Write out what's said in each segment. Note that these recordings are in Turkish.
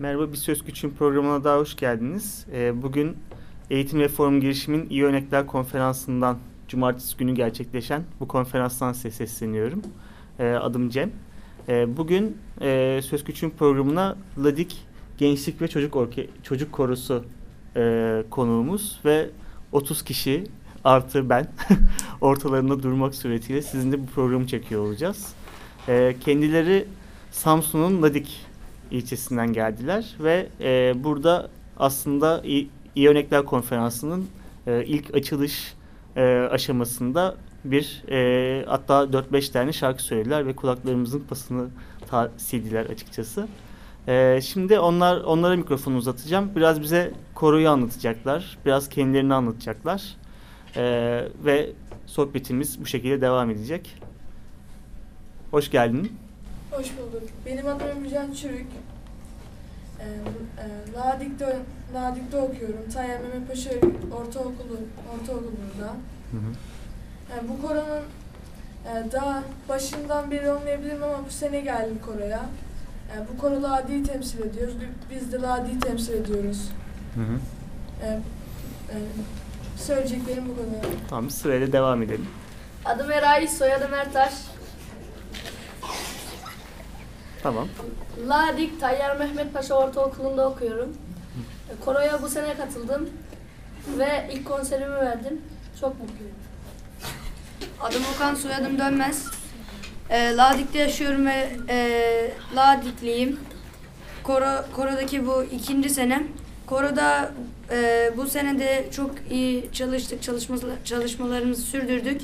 Merhaba, Bir Söz Güç'ün programına daha hoş geldiniz. Ee, bugün Eğitim Reform Girişim'in İyi Örnekler Konferansı'ndan Cumartesi günü gerçekleşen bu konferanstan size sesleniyorum. Ee, adım Cem. Ee, bugün e, Söz Güç'ün programına Ladik Gençlik ve Çocuk Orke Çocuk Korosu e, konuğumuz ve 30 kişi artı ben ortalarında durmak suretiyle sizinle bu programı çekiyor olacağız. Kendileri Samsun'un Ladik ilçesinden geldiler ve e, burada aslında İyi Örnekler Konferansı'nın e, ilk açılış e, aşamasında bir e, hatta 4-5 tane şarkı söylediler ve kulaklarımızın pasını sildiler açıkçası. E, şimdi onlar onlara mikrofonu uzatacağım. Biraz bize koroyu anlatacaklar, biraz kendilerini anlatacaklar E, ve sohbetimiz bu şekilde devam edecek. Hoş geldin. Hoş bulduk. Benim adım Emircan Çürük. Ee, e, Ladik'te, Ladik'te okuyorum. Tayyip Mehmet Paşa Ortaokulu, Ortaokulu burada. Hı hı. Yani bu koronun e, daha başından beri olmayabilirim ama bu sene geldim koroya. Yani bu koro Ladi'yi temsil ediyoruz. Bi- Biz de Ladi'yi temsil ediyoruz. Hı hı. E, e, söyleyeceklerim bu kadar. Tamam sırayla devam edelim. Adım Eray, soyadım Ertaş. Tamam. Ladik Tayyar Mehmet Paşa Ortaokulu'nda okuyorum. Koro'ya bu sene katıldım ve ilk konserimi verdim. Çok mutluyum. Adım Okan, soyadım Dönmez. Ee, Ladik'te yaşıyorum ve e, Ladikliyim. Koro, korodaki bu ikinci senem. Koroda e, bu sene de çok iyi çalıştık, çalışma, çalışmalarımızı sürdürdük.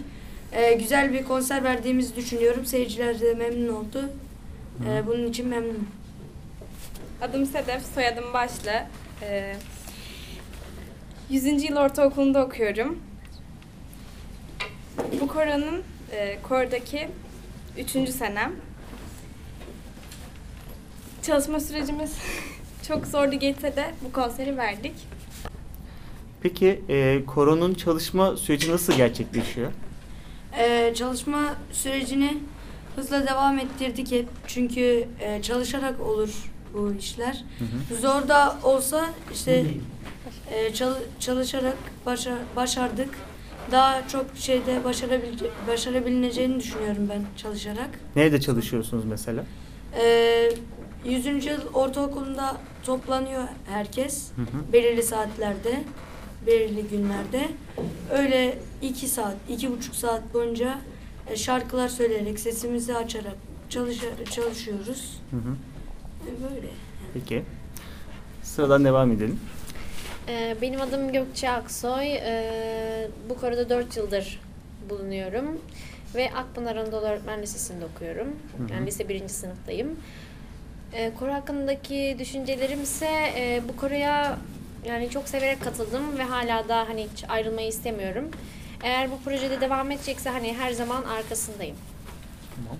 E, güzel bir konser verdiğimizi düşünüyorum. Seyirciler de memnun oldu. E, bunun için memnunum. Adım Sedef, soyadım Başlı. Ee, 100. yıl ortaokulunda okuyorum. Bu koronun e, kordaki 3. senem. Çalışma sürecimiz çok zorlu geçse de bu konseri verdik. Peki e, koronun çalışma süreci nasıl gerçekleşiyor? Ee, çalışma sürecini hızla devam ettirdik hep. Çünkü e, çalışarak olur bu işler. Zor da olsa işte e, çal- çalışarak başa- başardık. Daha çok şeyde başarabilece- başarabileceğini düşünüyorum ben çalışarak. Nerede çalışıyorsunuz mesela? Ee, 100. yıl ortaokulunda toplanıyor herkes Hı hı. belirli saatlerde, belirli günlerde. Öyle iki saat, iki buçuk saat boyunca e, şarkılar söyleyerek, sesimizi açarak çalışa- çalışıyoruz. Hı hı. E, Böyle. Peki. Sıradan devam edelim. Ee, Benim adım Gökçe Aksoy. Ee, Bu konuda 4 yıldır bulunuyorum. Ve Akpınar Anadolu Öğretmen Lisesi'nde okuyorum. Hı hı. Yani lise birinci sınıftayım. Ee, Koro hakkındaki düşüncelerim ise e, bu koroya yani çok severek katıldım ve hala da hani hiç ayrılmayı istemiyorum. Eğer bu projede devam edecekse hani her zaman arkasındayım. Tamam.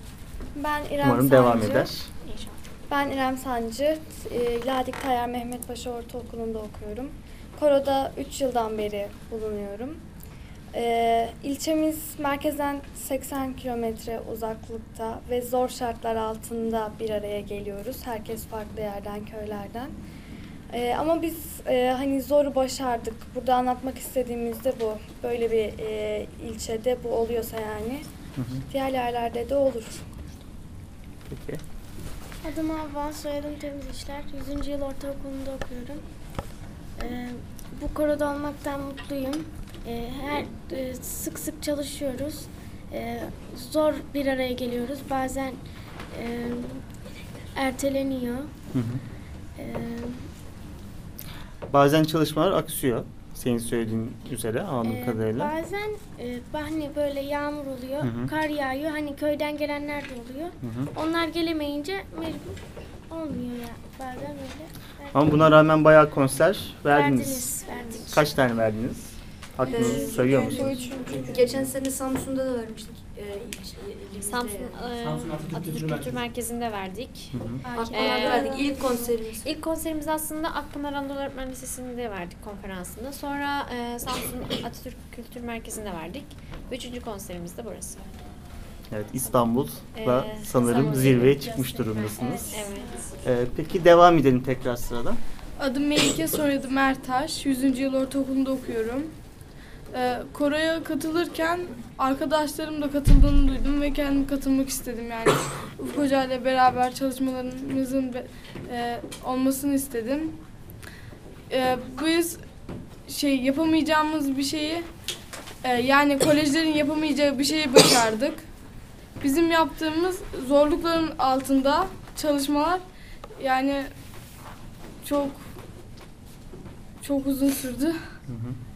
Ben İrem Umarım Sancı. devam eder. İnşallah. Ben İrem Sancı. E, Ladik Tayyar Mehmet Paşa Ortaokulu'nda okuyorum. Koro'da 3 yıldan beri bulunuyorum. E, ilçemiz merkezden 80 kilometre uzaklıkta ve zor şartlar altında bir araya geliyoruz. Herkes farklı yerden, köylerden. E, ama biz e, hani zoru başardık. Burada anlatmak istediğimiz de bu. Böyle bir e, ilçede bu oluyorsa yani Hı hı. diğer yerlerde de olur. Peki. Adım Havva, soyadım Temiz İşler. 100. yıl ortaokulunda okuyorum. Ee, bu koroda olmaktan mutluyum. Ee, her e, sık sık çalışıyoruz. Ee, zor bir araya geliyoruz. Bazen e, erteleniyor. Hı hı. Ee, Bazen çalışmalar aksıyor. Senin söylediğin üzere anladığım e, kadarıyla. bazen e, hani böyle yağmur oluyor, Hı hı. kar yağıyor. Hani köyden gelenler de oluyor. Hı hı. Onlar gelemeyince mecbur olmuyor ya. Bazen öyle. Ama buna rağmen bayağı konser verdiniz. Verdiniz, verdik. Kaç tane verdiniz? Aklınızı Ee, sayıyor musunuz? Geçen sene Samsun'da da vermiştik. E, il- ilimizde Samsun, e, Samsun Atatürk Atatürk Kültür Kültür Merkezi'nde verdik. Hı hı. Akpınar'da Ee, verdik. İlk konserimiz. İlk konserimizi aslında Akpınar Anadolu Öğretmen Lisesi'nde verdik konferansında. Sonra e, Samsun Atatürk Kültür Merkezi'nde verdik. Üçüncü konserimiz de burası. Evet İstanbul'da Ee, sanırım zirveye çıkmış durumdasınız. Evet. Ee, peki devam edelim tekrar sırada. Adım Melike, soyadım Ertaş. 100. yıl ortaokulunda okuyorum. Ee, koroya katılırken arkadaşlarım da katıldığını duydum ve kendim katılmak istedim. Yani Ufuk Hoca ile beraber çalışmalarımızın be- e, olmasını istedim. Ee, biz şey yapamayacağımız bir şeyi e, yani kolejlerin yapamayacağı bir şeyi başardık. Bizim yaptığımız zorlukların altında çalışmalar yani çok çok uzun sürdü. Hı hı.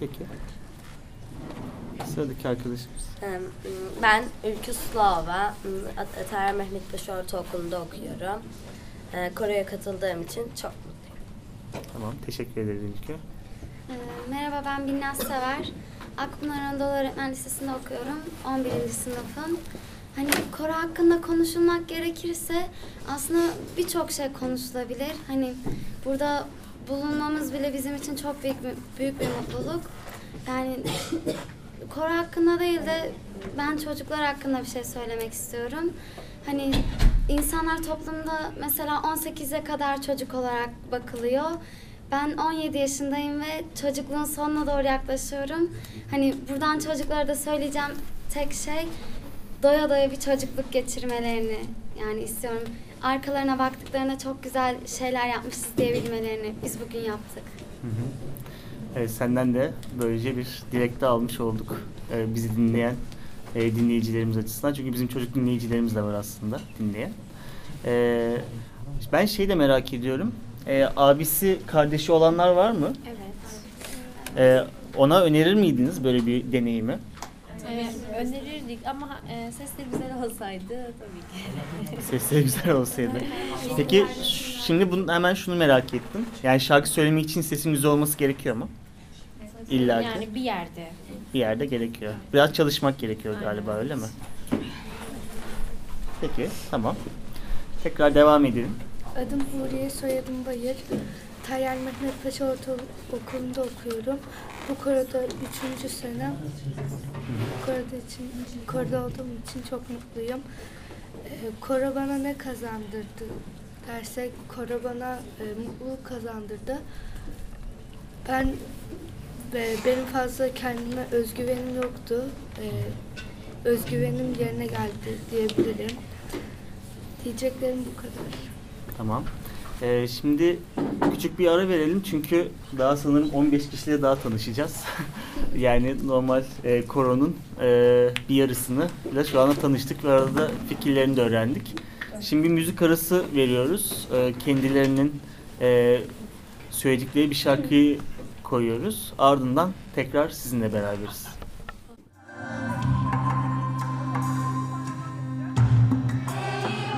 Peki. Sıradaki arkadaşımız. Ben Ülkü Slava, Atara Mehmet Paşa Ortaokulu'nda okuyorum. Ee, Kore'ye katıldığım için çok mutluyum. Tamam teşekkür ederiz. Ee, Merhaba ben Binnaz Sever. Akpınar Anadolu Öğretmen Lisesi'nde okuyorum. 11. sınıfım. Hani koro hakkında konuşulmak gerekirse aslında birçok şey konuşulabilir. Hani burada bulunmamız bile bizim için çok büyük bir, büyük bir mutluluk. Yani koro hakkında değil de ben çocuklar hakkında bir şey söylemek istiyorum. Hani insanlar toplumda mesela 18'e kadar çocuk olarak bakılıyor. Ben 17 yaşındayım ve çocukluğun sonuna doğru yaklaşıyorum. Hani buradan çocuklara da söyleyeceğim tek şey doya doya bir çocukluk geçirmelerini yani istiyorum. Arkalarına baktıklarında çok güzel şeyler yapmışız diye bilmelerini biz bugün yaptık. Hı hı. Evet, senden de böylece bir dilekte almış olduk e, bizi dinleyen e, dinleyicilerimiz açısından. Çünkü bizim çocuk dinleyicilerimiz de var aslında dinleyen. E, ben şey de merak ediyorum. E, abisi, kardeşi olanlar var mı? Evet. E, ona önerir miydiniz böyle bir deneyimi? Önerirdik ama e, sesleri güzel olsaydı tabii ki. Sesleri güzel olsaydı. Peki şimdi bunu, hemen şunu merak ettim. Yani şarkı söylemek için sesin güzel olması gerekiyor mu? İlla ki. Yani bir yerde. Bir yerde gerekiyor. Biraz çalışmak gerekiyor galiba Aynen. öyle mi? Peki tamam. Tekrar devam edelim. Adım Huriye, soyadım Bayır. Tayyar Mehmet Paşa Ortaokulu'nda okuyorum. Bu koroda üçüncü senem. Bu koroda, için, koroda olduğum için çok mutluyum. Ee, koro bana ne kazandırdı dersek, koro bana e, mutluluk kazandırdı. Ben ve benim fazla kendime özgüvenim yoktu. Ee, özgüvenim yerine geldi diyebilirim. Diyeceklerim bu kadar. Tamam. Ee, şimdi küçük bir ara verelim çünkü daha sanırım 15 kişiyle daha tanışacağız. yani normal e, koronun e, bir yarısını ile şu anda tanıştık ve arada fikirlerini de öğrendik. Şimdi müzik arası veriyoruz. E, kendilerinin e, söyledikleri bir şarkıyı koyuyoruz. Ardından tekrar sizinle beraberiz.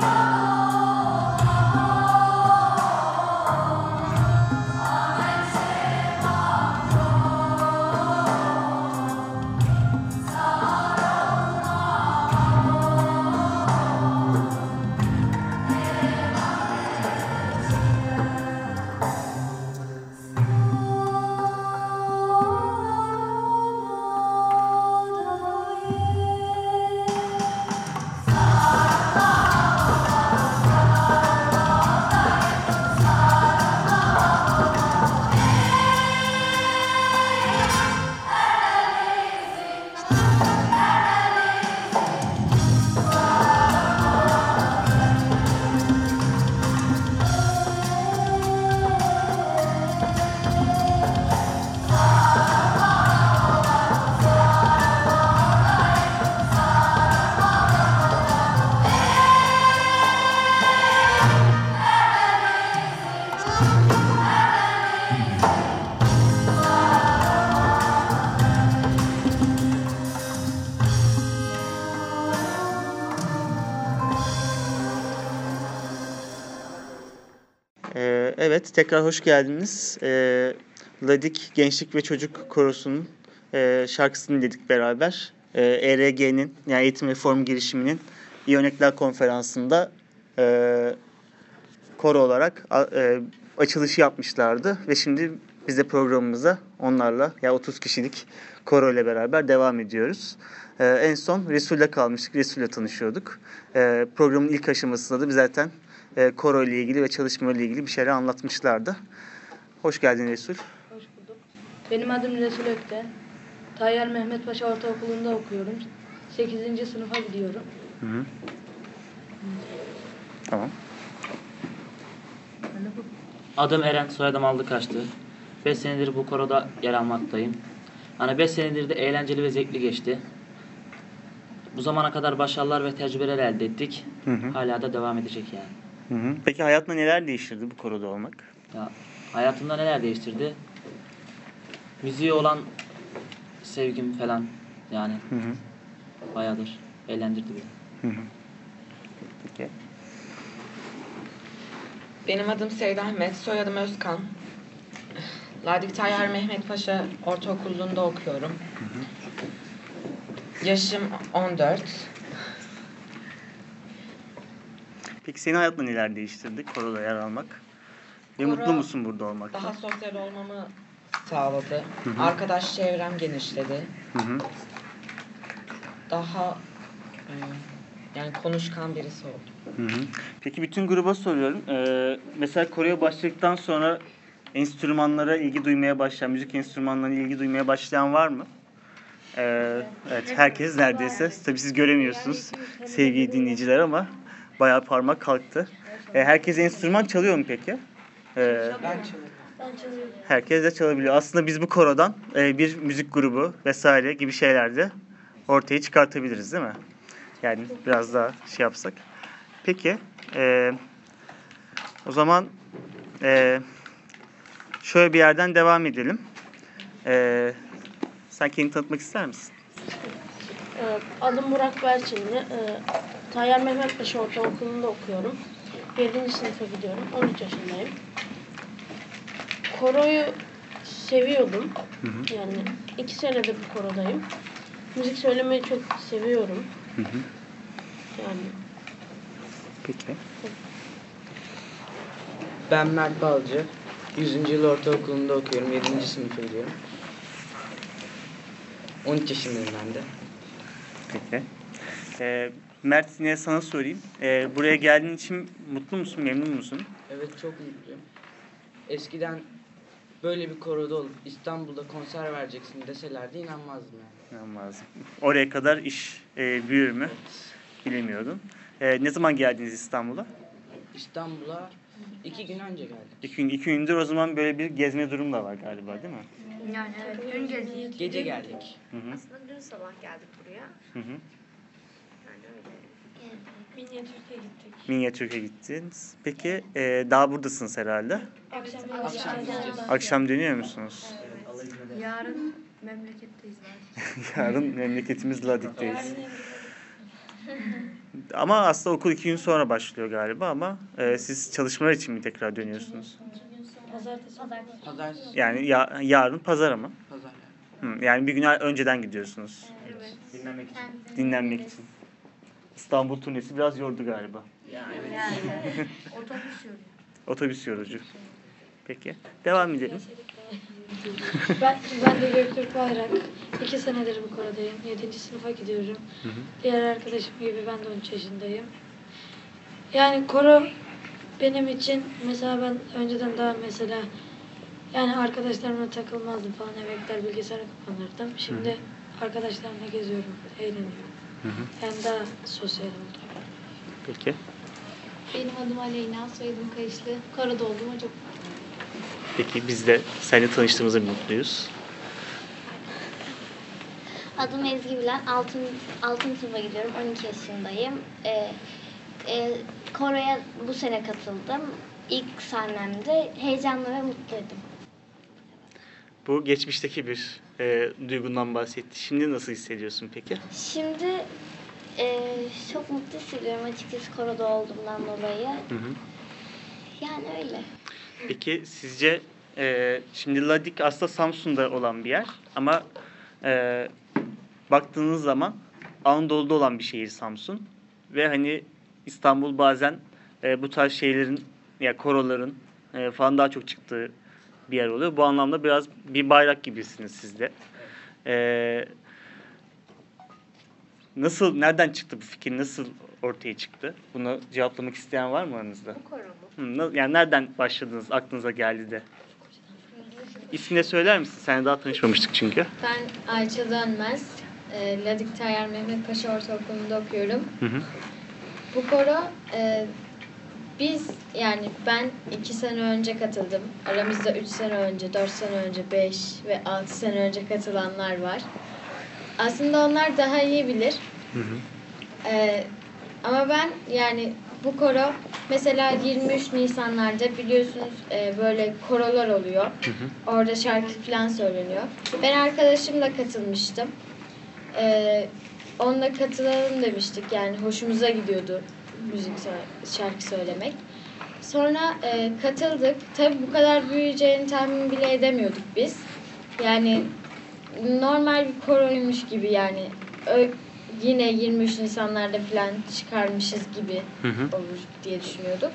Ee, evet, tekrar hoş geldiniz. Ee, Ladik Gençlik ve Çocuk Korosu'nun e, şarkısını dinledik beraber. Ee, ERG'nin, yani Eğitim Reform Girişimi'nin İyi Örnekler Konferansı'nda e, koro olarak a- e, açılışı yapmışlardı. Ve şimdi Biz de programımıza onlarla ya 30 kişilik koro ile beraber devam ediyoruz. Ee, en son Resul'le kalmıştık. Resul'le tanışıyorduk. Ee, programın ilk aşamasında da biz zaten e, koro ile ilgili ve çalışma ile ilgili bir şeyler anlatmışlardı. Hoş geldin Resul. Hoş bulduk. Benim adım Resul Ökte. Tayyar Mehmet Paşa Ortaokulu'nda okuyorum. 8. sınıfa gidiyorum. Hı hı. Tamam. Adım Eren, soyadım Aldıkaçtı. 5 senedir bu koroda yer almaktayım. Hani 5 senedir de eğlenceli ve zevkli geçti. Bu zamana kadar başarılar ve tecrübeler elde ettik. Hı hı. Hala da devam edecek yani. Hı hı. Peki hayatında neler değiştirdi bu koroda olmak? Ya, hayatımda neler değiştirdi? Müziğe olan sevgim falan yani Hı hı. bayağıdır eğlendirdi beni. Hı hı. Peki. Benim adım Sevda Ahmet, soyadım Özkan. Ladik Tayyar Mehmet Paşa Ortaokulu'nda okuyorum. Yaşım 14. Peki senin hayatında neler değiştirdi koroda yer almak? Ve Koro mutlu musun burada olmaktan? Daha sosyal olmamı sağladı. Hı hı. Arkadaş çevrem genişledi. Hı hı. Daha e, yani konuşkan birisi oldum. Hı hı. Peki bütün gruba soruyorum. Ee, mesela koroya başladıktan sonra enstrümanlara ilgi duymaya başlayan, müzik enstrümanlarına ilgi duymaya başlayan var mı? Ee, evet, herkes neredeyse. Tabii siz göremiyorsunuz sevgili dinleyiciler ama bayağı parmak kalktı. Ee, herkes enstrüman çalıyor mu peki? Ee, Ben çalıyorum. Ben çalıyorum. herkes de çalabiliyor. Aslında biz bu korodan e, bir müzik grubu vesaire gibi şeyler de ortaya çıkartabiliriz değil mi? Yani biraz daha şey yapsak. Peki. e, o zaman e, şöyle bir yerden devam edelim. E, sen kendini tanıtmak ister misin? Ee, Adım Burak Berçinli. Ee, Tayyar Mehmet Paşa Ortaokulu'nda okuyorum. 7. sınıfa gidiyorum. 13 yaşındayım. Koroyu seviyordum. Hı hı. Yani iki senedir bu korodayım. Müzik söylemeyi çok seviyorum. Hı hı. Yani Peki. Ben Mert Balcı. 100. yıl ortaokulunda okuyorum. 7. sınıfa gidiyorum. 13 yaşındayım ben de. Peki. E, Mert yine sana sorayım. E, buraya geldiğin için mutlu musun, memnun musun? Evet çok mutluyum. Eskiden böyle bir koroda olup İstanbul'da konser vereceksin deselerdi inanmazdım yani. İnanmazdım. Oraya kadar iş e, büyür mü bilemiyordum. E, ne zaman geldiniz İstanbul'a? İstanbul'a iki gün önce geldik. İki, gün, iki gündür o zaman böyle bir gezme durum da var galiba değil mi? Yani evet, dün geldik. Gece geldik. Hı hı. Aslında dün sabah geldik buraya. Hı hı. Yani öyle. Minyatürk'e gittik. Minyatürk'e gittiniz. Peki e, daha buradasınız herhalde. Akşam, Akşam. Akşam dönüyor musunuz? Yarın memleketteyiz. Yarın memleketimiz Ladik'teyiz. Ama aslında okul iki gün sonra başlıyor galiba ama e, siz çalışmalar için mi tekrar dönüyorsunuz? Pazartesi. Pazartesi. Yani ya, yarın pazar ama. Pazar. Hı, yani bir gün önceden gidiyorsunuz. Dinlemek için. Dinlenmek için. İstanbul turnesi biraz yordu galiba. Otobüs yolu. Otobüs yorucu. Peki. Devam edelim. Ben, ben de Göktürk Bayrak. İki senedir bu korodayım. Yedinci sınıfa gidiyorum. Hı hı. Diğer arkadaşım gibi ben de 13 yaşındayım. Yani koro benim için mesela ben önceden daha mesela yani arkadaşlarımla takılmazdım falan eve gider bilgisayara kapanırdım. Şimdi arkadaşlarımla geziyorum, eğleniyorum. Hı hı. Yani daha sosyal oldum. Peki. Benim adım Aleyna, soyadım Kayışlı. Koroda olduğuma çok Peki biz de seninle tanıştığımıza mutluyuz. Adım Ezgi Bilen. Altın, altın sınıfa gidiyorum. 12 yaşındayım. Ee, e, koroya bu sene katıldım. İlk sahnemde heyecanlı ve mutluydum. Bu geçmişteki bir e, duygundan bahsetti. Şimdi nasıl hissediyorsun peki? Şimdi e, çok mutlu hissediyorum açıkçası koroda olduğumdan dolayı. Hı hı. Yani öyle. Peki sizce e, şimdi Ladik aslında Samsun'da olan bir yer ama e, baktığınız zaman Anadolu'da olan bir şehir Samsun ve hani İstanbul bazen e, bu tarz şeylerin ya koroların e, falan daha çok çıktığı bir yer oluyor. Bu anlamda biraz bir bayrak gibisiniz siz de. Ee, nasıl, nereden çıktı bu fikir? Nasıl ortaya çıktı? Bunu cevaplamak isteyen var mı aranızda? Hı, na- yani nereden başladınız, aklınıza geldi de? İsmini söyler misin? Sen daha tanışmamıştık çünkü. Ben Ayça Dönmez. E, Ladik Tayyar Mehmet Paşa Ortaokulu'nda okuyorum. Hı hı. Bu koro e, biz yani ben iki sene önce katıldım. Aramızda üç sene önce, dört sene önce, beş ve altı sene önce katılanlar var. Aslında onlar daha iyi bilir. Hı hı. Ee, ama ben yani bu koro mesela 23 Nisanlarda biliyorsunuz e, böyle korolar oluyor. Orada şarkı falan söyleniyor. Ben arkadaşımla katılmıştım. Ee, onunla katılalım demiştik yani hoşumuza gidiyordu müzik şarkı söylemek. Sonra e, katıldık. Tabii bu kadar büyüyeceğini tahmin bile edemiyorduk biz. Yani normal bir koroymuş gibi yani Ö- yine 23 Nisanlarda falan çıkarmışız gibi Hı hı. olur diye düşünüyorduk.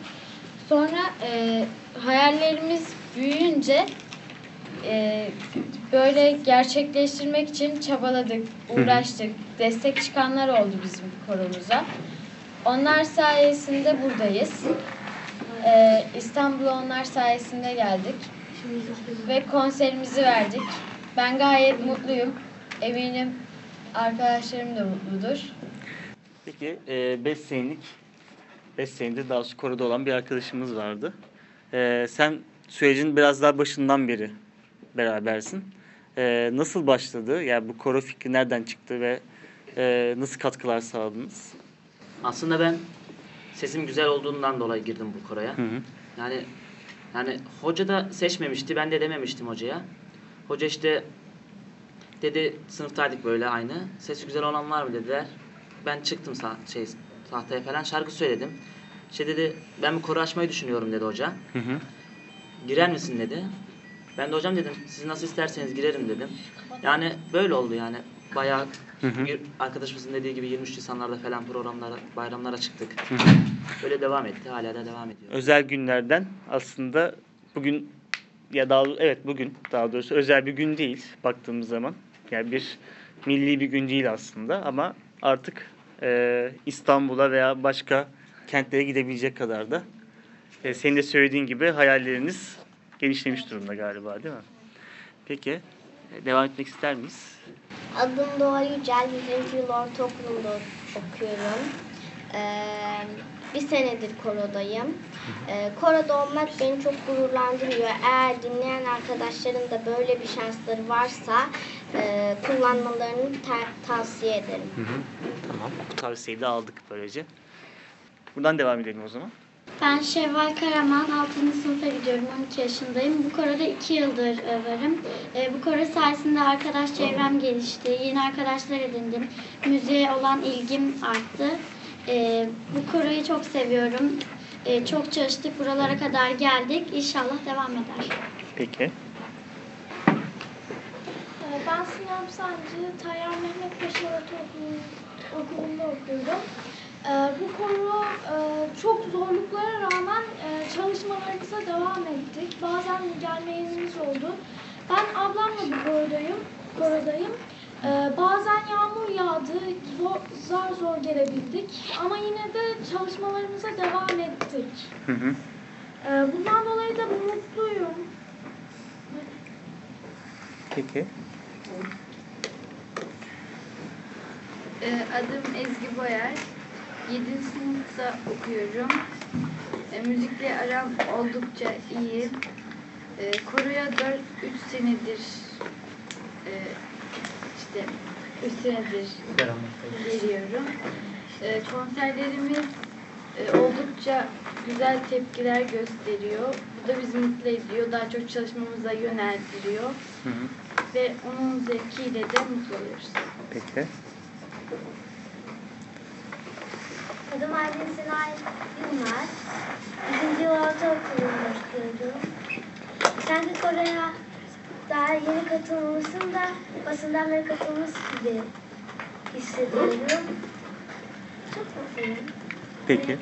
Sonra e, hayallerimiz büyüyünce e, böyle gerçekleştirmek için çabaladık, Hı hı. uğraştık. Destek çıkanlar oldu bizim koromuza. Onlar sayesinde buradayız. E, İstanbul'a onlar sayesinde geldik. Ve konserimizi verdik. Ben gayet mutluyum. Eminim arkadaşlarım da mutludur. Peki 5 senelik 5 senedir daha koroda olan bir arkadaşımız vardı. E, sen sürecin biraz daha başından beri berabersin. E, nasıl başladı? Yani bu koro fikri nereden çıktı ve e, nasıl katkılar sağladınız? Aslında ben sesim güzel olduğundan dolayı girdim bu koroya. Hı hı. Yani yani hoca da seçmemişti. Ben de dememiştim hocaya. Hoca işte dedi sınıftaydık böyle aynı. Sesi güzel olan var mı dediler. Ben çıktım sah- şey tahtaya falan şarkı söyledim. İşte dedi ben bir koro açmayı düşünüyorum dedi hoca. Hı hı. Girer misin dedi. Ben de hocam dedim siz nasıl isterseniz girerim dedim. Yani böyle oldu yani. Bayağı Hı hı. bir arkadaşımızın dediği gibi 23 Nisanlarda falan programlara, bayramlara çıktık. Hı hı. Böyle devam etti. Hala da devam ediyor. Özel günlerden aslında bugün ya daha evet bugün daha doğrusu özel bir gün değil baktığımız zaman. Yani bir milli bir gün değil aslında ama artık e, İstanbul'a veya başka kentlere gidebilecek kadar da e, senin de söylediğin gibi hayalleriniz genişlemiş durumda galiba değil mi? Peki devam etmek ister miyiz? Adım Doğa Yücel, 100. yıl ortaokulunda okuyorum. Ee, bir senedir korodayım. Ee, koroda olmak beni çok gururlandırıyor. Eğer dinleyen arkadaşların da böyle bir şansları varsa e, kullanmalarını ta- tavsiye ederim. Hı hı. Tamam. Bu tavsiyeyi de aldık böylece. Buradan devam edelim o zaman. Ben Şevval Karaman, 6. sınıfa gidiyorum, 12 yaşındayım. Bu koroda 2 yıldır e, varım. E, bu koro sayesinde arkadaş çevrem gelişti, yeni arkadaşlar edindim. Müziğe olan ilgim arttı. E, bu koroyu çok seviyorum. E, çok çalıştık, buralara kadar geldik. İnşallah devam eder. Peki. Ben Sinem Sancı, Tayyar Mehmet Paşa Ortaokulu okulunda okuyorum. Ee, Bu konu e, çok zorluklara rağmen e, çalışmalarımıza devam ettik. Bazen gelmeyenimiz oldu. Ben ablamla bu korodayım. korodayım. Ee, Bazen yağmur yağdı, zor, zar zor gelebildik. Ama yine de çalışmalarımıza devam ettik. Hı hı. Ee, Bundan dolayı da mutluyum. Peki. Adım Ezgi Boyer. 7. sınıfta okuyorum. E, müzikle aram oldukça iyi. E, koroya 4 3 senedir e, işte 3 senedir geliyorum. E, konserlerimiz e, oldukça güzel tepkiler gösteriyor. Bu da bizi mutlu ediyor. Daha çok çalışmamıza yöneltiliyor. Hı hı. Ve onun zevkiyle de mutlu oluyoruz. Peki. Aydın Sinay Yılmaz. 100. yıl ortaokulunda okuyorum. Sanki Kore'ye daha yeni katılmışsın da basından beri katılmış gibi hissediyorum. Çok mutluyum. Peki.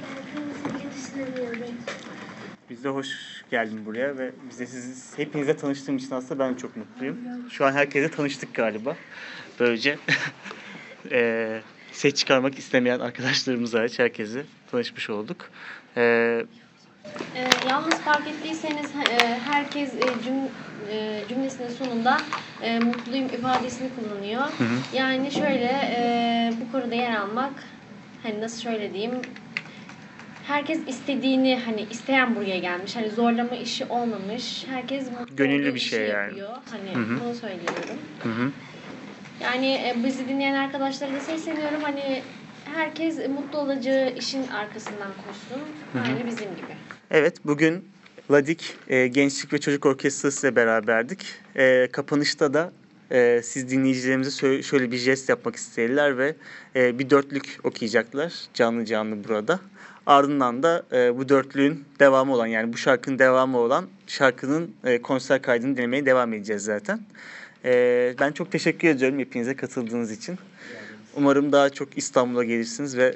Biz de hoş geldin buraya ve bize sizi hepinize tanıştığım için aslında ben çok mutluyum. Şu an herkese tanıştık galiba. Böylece eee ses çıkarmak istemeyen arkadaşlarımız hariç herkese tanışmış olduk. Eee Ee, yalnız fark ettiyseniz e, herkes e, cüm, e, cümlesinin sonunda e, mutluyum ifadesini kullanıyor. Hı hı. Yani şöyle e, bu konuda yer almak hani nasıl şöyle diyeyim herkes istediğini hani isteyen buraya gelmiş. Hani zorlama işi olmamış. Herkes mutlu Gönüllü bir şey yani. yapıyor. Hani Hı hı. bunu söylüyorum. Hı hı. Yani e, bizi dinleyen arkadaşlara da sesleniyorum. Hani herkes mutlu olacağı işin arkasından koşsun. Aynı bizim gibi. Evet, bugün Ladik e, Gençlik ve Çocuk Orkestrası ile beraberdik. E, kapanışta da e, siz dinleyicilerimize şöyle bir jest yapmak istediler ve e, bir dörtlük okuyacaklar canlı canlı burada. Ardından da e, bu dörtlüğün devamı olan yani bu şarkının devamı olan şarkının e, konser kaydını dinlemeye devam edeceğiz zaten. E, ben çok teşekkür ediyorum hepinize katıldığınız için. Umarım daha çok İstanbul'a gelirsiniz ve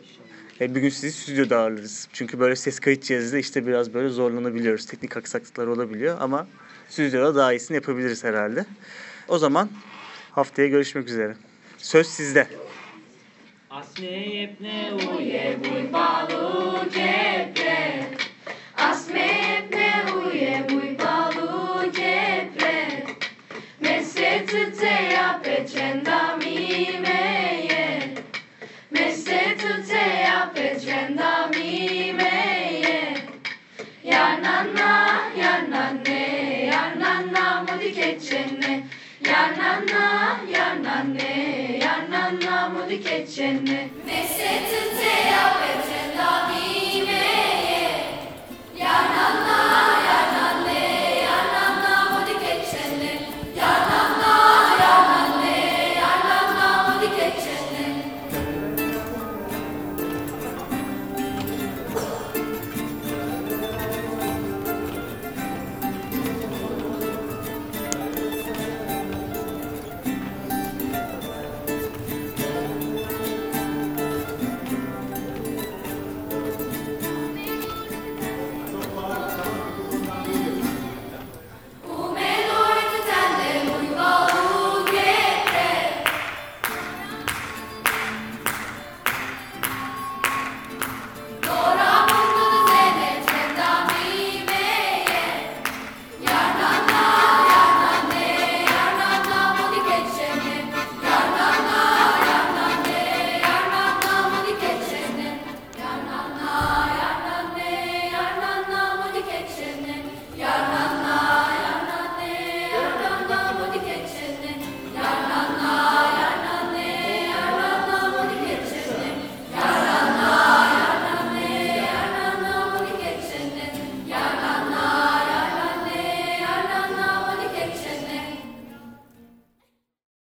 e, bir gün sizi stüdyoda ağırlarız. Çünkü böyle ses kayıt cihazıyla işte biraz böyle zorlanabiliyoruz. Teknik aksaklıklar olabiliyor ama stüdyoda daha iyisini yapabiliriz herhalde. O zaman haftaya görüşmek üzere. Söz sizde. Asmeyip ne uye buj balu yarnanna, yarnanne, yarnanna mudu keçenne. Mesetüz